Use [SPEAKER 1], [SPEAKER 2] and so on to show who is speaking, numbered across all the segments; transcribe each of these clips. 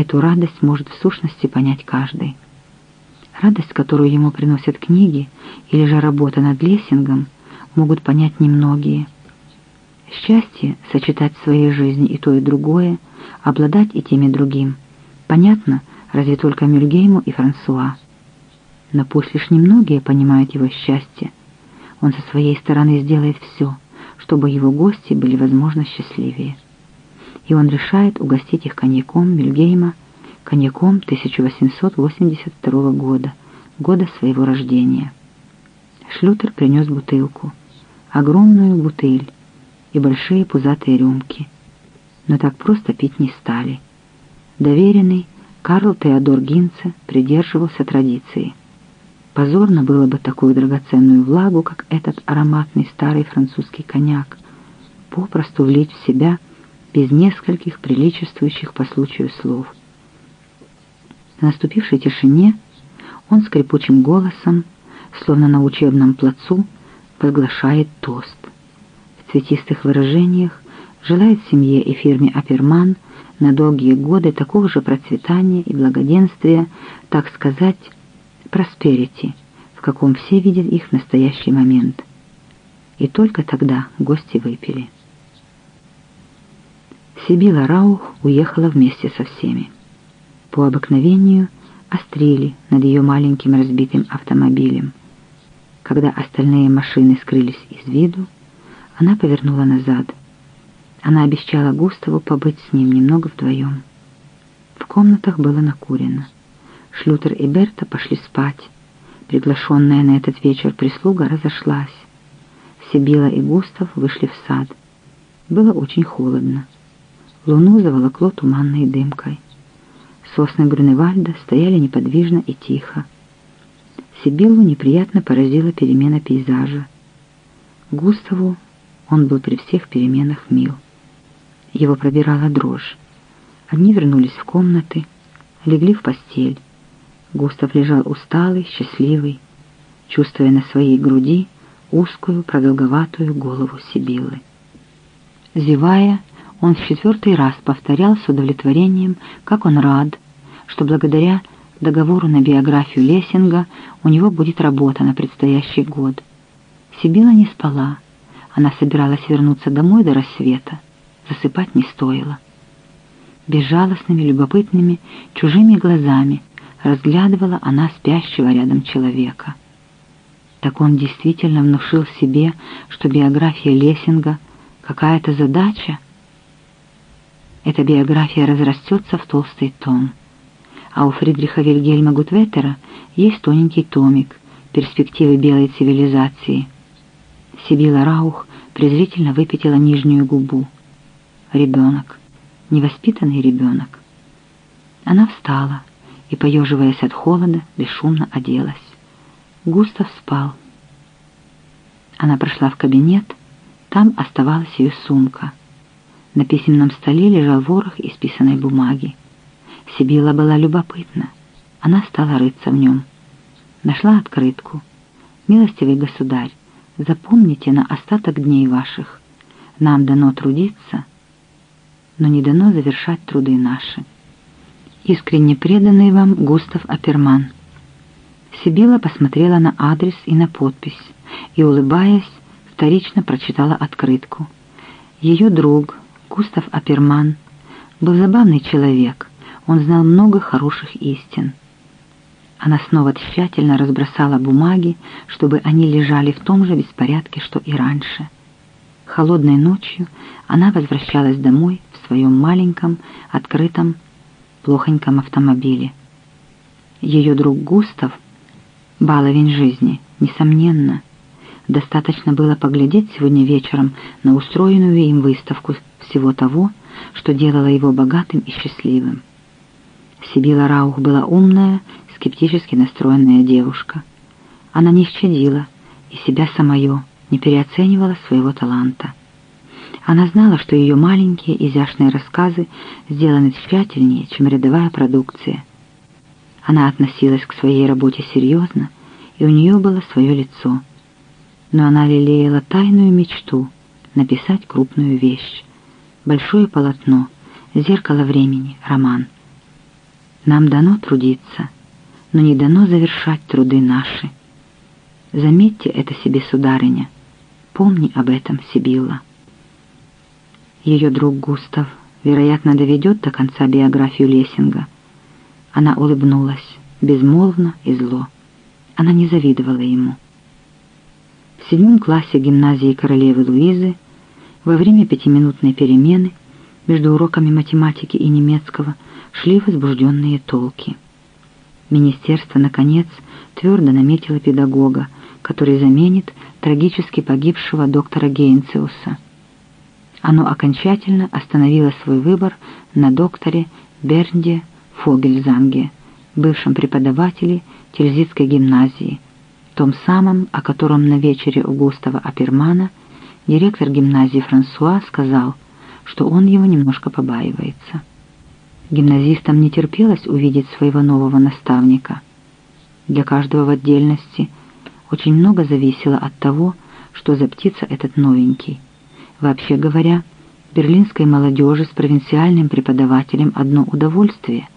[SPEAKER 1] Эту радость может в сущности понять каждый. Радость, которую ему приносят книги или же работа над лессингом, могут понять немногие. Счастье — сочетать в своей жизни и то, и другое, обладать и тем, и другим. Понятно, разве только Мюльгейму и Франсуа. Но пусть лишь немногие понимают его счастье. Он со своей стороны сделает все, чтобы его гости были, возможно, счастливее. И он решает угостить их коньяком Мюльгейма, коньяком 1882 года, года своего рождения. Шлютер принес бутылку, огромную бутыль и большие пузатые рюмки. Но так просто пить не стали. Доверенный Карл Теодор Гинце придерживался традиции. Позорно было бы такую драгоценную влагу, как этот ароматный старый французский коньяк, попросту влить в себя без нескольких приличествующих по случаю слов. В наступившей тишине он скрипучим голосом, словно на учебном плацу, возглашает тост. В цветистых выражениях желает семье и фирме «Аперман» на долгие годы такого же процветания и благоденствия, так сказать, просперити, в каком все видят их в настоящий момент. И только тогда гости выпили. Сибила Раух уехала вместе со всеми. По обыкновению острели над ее маленьким разбитым автомобилем. Когда остальные машины скрылись из виду, она повернула назад. Она обещала Густаву побыть с ним немного вдвоем. В комнатах было накурено. Шлютер и Берта пошли спать. Приглашенная на этот вечер прислуга разошлась. Сибила и Густав вышли в сад. Было очень холодно. Луну заволокло туманной дымкой. Сосны Грюневальда стояли неподвижно и тихо. Сибиллу неприятно поразила перемена пейзажа. Густаву он был при всех переменах мил. Его пробирала дрожь. Они вернулись в комнаты, легли в постель. Густав лежал усталый, счастливый, чувствуя на своей груди узкую, продолговатую голову Сибиллы. Зевая, он в четвертый раз повторял с удовлетворением, как он рад, что благодаря договору на биографию Лессинга у него будет работа на предстоящий год. Сибила не спала. Она собиралась вернуться домой до рассвета. Засыпать не стоило. Безжалостными, любопытными, чужими глазами разглядывала она спящего рядом человека. Так он действительно внушил себе, что биография Лессинга — какая-то задача. Эта биография разрастется в толстый том а у Фридриха Вильгельма Гутветера есть тоненький томик «Перспективы белой цивилизации». Сибила Раух презрительно выпятила нижнюю губу. Ребенок. Невоспитанный ребенок. Она встала и, поеживаясь от холода, бесшумно оделась. Густав спал. Она прошла в кабинет, там оставалась ее сумка. На письменном столе лежал ворох исписанной бумаги. Сибила была любопытна. Она стала рыться в нем. Нашла открытку. «Милостивый государь, запомните на остаток дней ваших. Нам дано трудиться, но не дано завершать труды наши. Искренне преданный вам Густав Аперман». Сибила посмотрела на адрес и на подпись и, улыбаясь, вторично прочитала открытку. Ее друг, Густав Аперман, был забавный человек, он знал много хороших истин. Она снова тщательно разбросала бумаги, чтобы они лежали в том же беспорядке, что и раньше. Холодной ночью она возвращалась домой в своем маленьком, открытом, плохоньком автомобиле. Ее друг Густав, баловень жизни, несомненно, достаточно было поглядеть сегодня вечером на устроенную им выставку всего того, что делало его богатым и счастливым. Сибила Раух была умная, скептически настроенная девушка. Она не щадила и себя самое, не переоценивала своего таланта. Она знала, что ее маленькие изящные рассказы сделаны тщательнее, чем рядовая продукция. Она относилась к своей работе серьезно, и у нее было свое лицо. Но она лелеяла тайную мечту — написать крупную вещь. Большое полотно, зеркало времени, роман — Нам дано трудиться, но не дано завершать труды наши. Заметьте это себе, сударыня. Помни об этом, Сибилла. Ее друг Густав, вероятно, доведет до конца биографию Лессинга. Она улыбнулась, безмолвно и зло. Она не завидовала ему. В седьмом классе гимназии королевы Луизы во время пятиминутной перемены между уроками математики и немецкого шли возбужденные толки. Министерство, наконец, твердо наметило педагога, который заменит трагически погибшего доктора Гейнциуса. Оно окончательно остановило свой выбор на докторе Бернде Фогельзанге, бывшем преподавателе Тильзитской гимназии, том самом, о котором на вечере у Густава Апермана директор гимназии Франсуа сказал, что он его немножко побаивается. Гимназистам не терпелось увидеть своего нового наставника. Для каждого в отдельности очень много зависело от того, что за птица этот новенький. Вообще говоря, берлинской молодежи с провинциальным преподавателем одно удовольствие.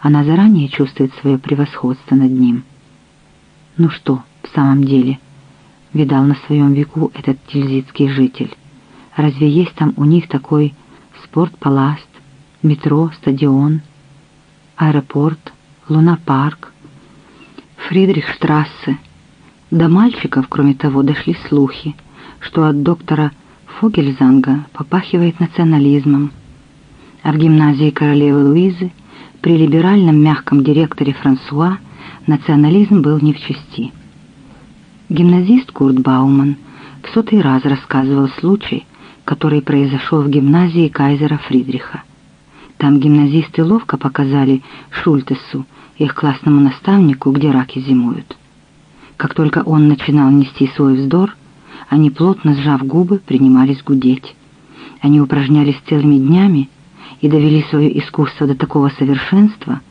[SPEAKER 1] Она заранее чувствует свое превосходство над ним. Ну что, в самом деле, видал на своем веку этот тильзитский житель? Разве есть там у них такой спортпаласт, метро, стадион, аэропорт, лунапарк, Фридрихштрассе? До мальчиков, кроме того, дошли слухи, что от доктора Фогельзанга попахивает национализмом, а в гимназии королевы Луизы при либеральном мягком директоре Франсуа национализм был не в чести. Гимназист Курт Бауман в сотый раз рассказывал случай, который произошел в гимназии кайзера Фридриха. Там гимназисты ловко показали Шультесу, их классному наставнику, где раки зимуют. Как только он начинал нести свой вздор, они, плотно сжав губы, принимались гудеть. Они упражнялись целыми днями и довели свое искусство до такого совершенства,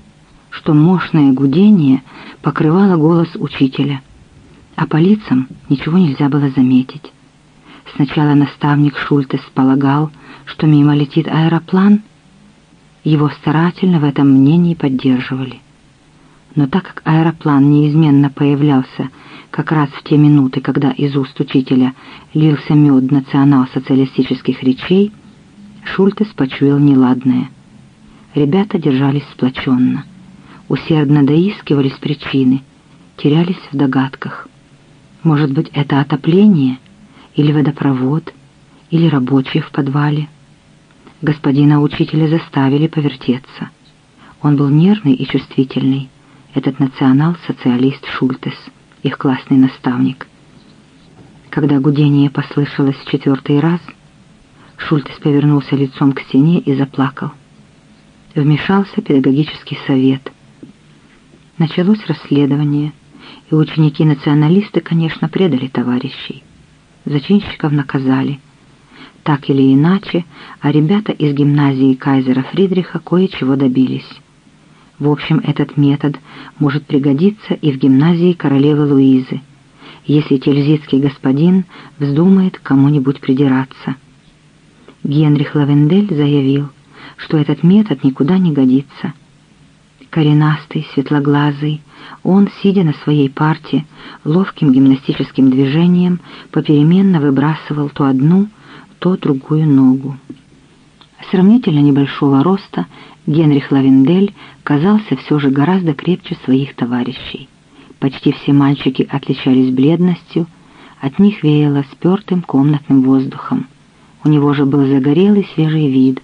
[SPEAKER 1] что мощное гудение покрывало голос учителя, а по лицам ничего нельзя было заметить. Сначала наставник Шультес полагал, что мимо летит аэроплан. Его старательно в этом мнении поддерживали. Но так как аэроплан неизменно появлялся как раз в те минуты, когда из уст учителя лился мед национал-социалистических речей, Шультес почуял неладное. Ребята держались сплоченно, усердно доискивались причины, терялись в догадках. Может быть, это отопление, или водопровод, или рабочие в подвале. Господина учителя заставили повертеться. Он был нервный и чувствительный, этот национал-социалист Шультес их классный наставник. Когда гудение послышалось в четвертый раз, Шультес повернулся лицом к стене и заплакал. Вмешался педагогический совет. Началось расследование, и ученики-националисты, конечно, предали товарищей. Зачинщиков наказали. Так или иначе, а ребята из гимназии Кайзера Фридриха кое-чего добились. В общем, этот метод может пригодиться и в гимназии королевы Луизы, если тильзитский господин вздумает кому-нибудь придираться. Генрих Лавендель заявил, что этот метод никуда не годится. Коренастый, светлоглазый, он, сидя на своей парте, ловким гимнастическим движением попеременно выбрасывал то одну, то другую ногу. Сравнительно небольшого роста Генрих Лавендель казался все же гораздо крепче своих товарищей. Почти все мальчики отличались бледностью, от них веяло спертым комнатным воздухом. У него же был загорелый свежий вид.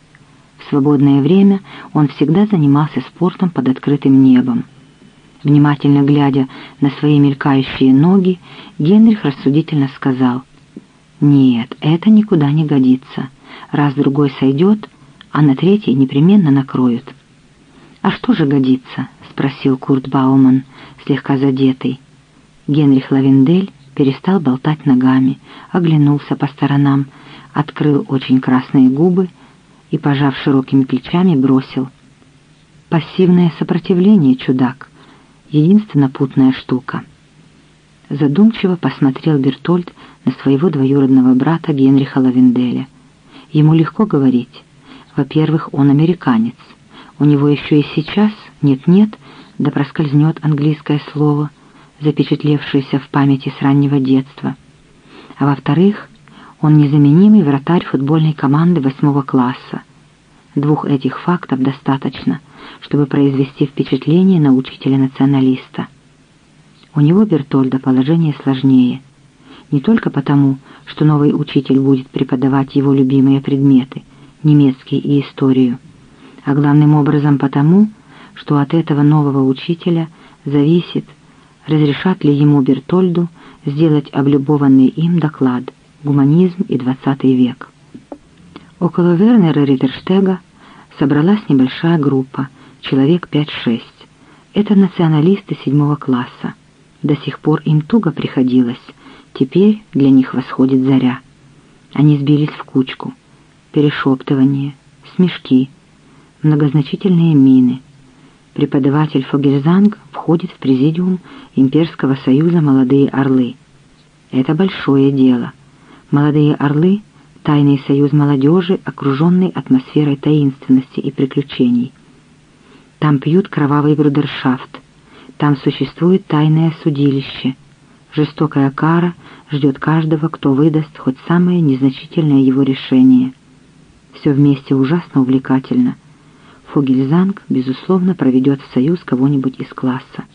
[SPEAKER 1] В свободное время он всегда занимался спортом под открытым небом. Внимательно глядя на свои мелькающие ноги, Генрих рассудительно сказал, «Нет, это никуда не годится. Раз-другой сойдет, а на третий непременно накроют. «А что же годится?» — спросил Курт Бауман, слегка задетый. Генрих Лавендель перестал болтать ногами, оглянулся по сторонам, открыл очень красные губы и, пожав широкими плечами, бросил. «Пассивное сопротивление, чудак, единственно путная штука». Задумчиво посмотрел Бертольд на своего двоюродного брата Генриха Лавенделя. Ему легко говорить. Во-первых, он американец. У него еще и сейчас Нет-нет, да проскользнет английское слово, запечатлевшееся в памяти с раннего детства. А во-вторых, он незаменимый вратарь футбольной команды восьмого класса. Двух этих фактов достаточно, чтобы произвести впечатление на учителя-националиста. У него Бертольда положение сложнее. Не только потому, что новый учитель будет преподавать его любимые предметы, немецкий и историю, а главным образом потому, что от этого нового учителя зависит, разрешат ли ему Бертольду сделать облюбованный им доклад «Гуманизм и XX век». Около Вернера Риттерштега собралась небольшая группа, человек 5-6. Это националисты седьмого класса. До сих пор им туго приходилось, теперь для них восходит заря. Они сбились в кучку. Перешептывание, смешки, многозначительные мины. Преподаватель Фогельзанг входит в президиум Имперского союза «Молодые орлы». Это большое дело. «Молодые орлы» — тайный союз молодежи, окруженный атмосферой таинственности и приключений. Там пьют кровавый брудершафт, там существует тайное судилище. Жестокая кара ждет каждого, кто выдаст хоть самое незначительное его решение. Все вместе ужасно увлекательно. Фогельзанг, безусловно, проведет в союз кого-нибудь из класса.